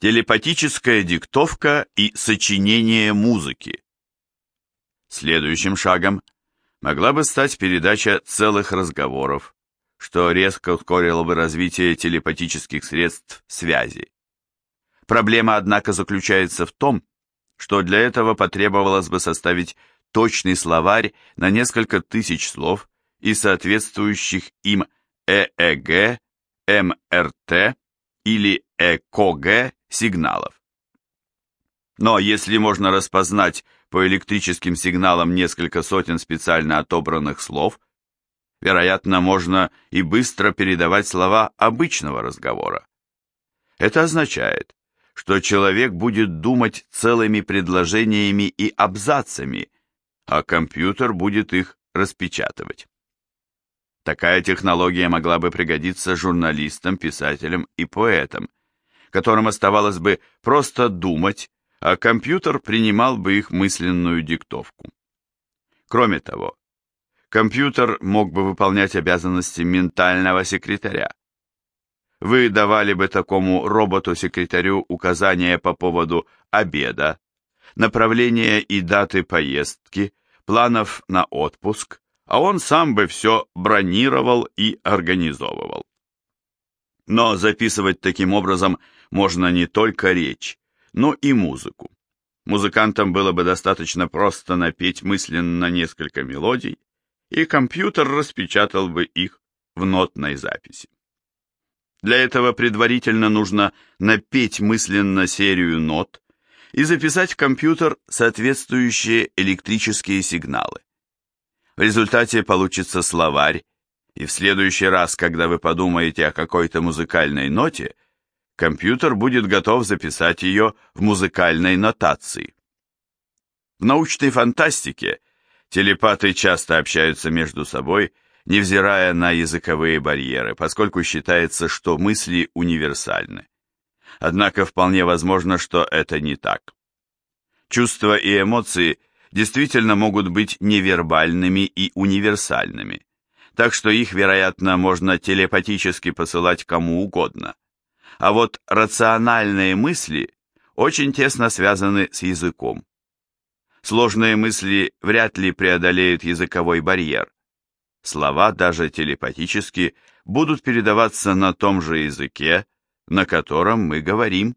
Телепатическая диктовка и сочинение музыки. Следующим шагом могла бы стать передача целых разговоров, что резко ускорило бы развитие телепатических средств связи. Проблема, однако, заключается в том, что для этого потребовалось бы составить точный словарь на несколько тысяч слов и соответствующих им ЭЭГ, МРТ или ЭКГ сигналов. Но если можно распознать по электрическим сигналам несколько сотен специально отобранных слов, вероятно, можно и быстро передавать слова обычного разговора. Это означает, что человек будет думать целыми предложениями и абзацами, а компьютер будет их распечатывать. Такая технология могла бы пригодиться журналистам, писателям и поэтам, которым оставалось бы просто думать, а компьютер принимал бы их мысленную диктовку. Кроме того, компьютер мог бы выполнять обязанности ментального секретаря. Вы давали бы такому роботу-секретарю указания по поводу обеда, направления и даты поездки, планов на отпуск, а он сам бы все бронировал и организовывал. Но записывать таким образом можно не только речь, но и музыку. Музыкантам было бы достаточно просто напеть мысленно несколько мелодий, и компьютер распечатал бы их в нотной записи. Для этого предварительно нужно напеть мысленно серию нот и записать в компьютер соответствующие электрические сигналы. В результате получится словарь, и в следующий раз, когда вы подумаете о какой-то музыкальной ноте, компьютер будет готов записать ее в музыкальной нотации. В научной фантастике телепаты часто общаются между собой, невзирая на языковые барьеры, поскольку считается, что мысли универсальны. Однако вполне возможно, что это не так. Чувства и эмоции действительно могут быть невербальными и универсальными, так что их, вероятно, можно телепатически посылать кому угодно. А вот рациональные мысли очень тесно связаны с языком. Сложные мысли вряд ли преодолеют языковой барьер, слова даже телепатически будут передаваться на том же языке, на котором мы говорим.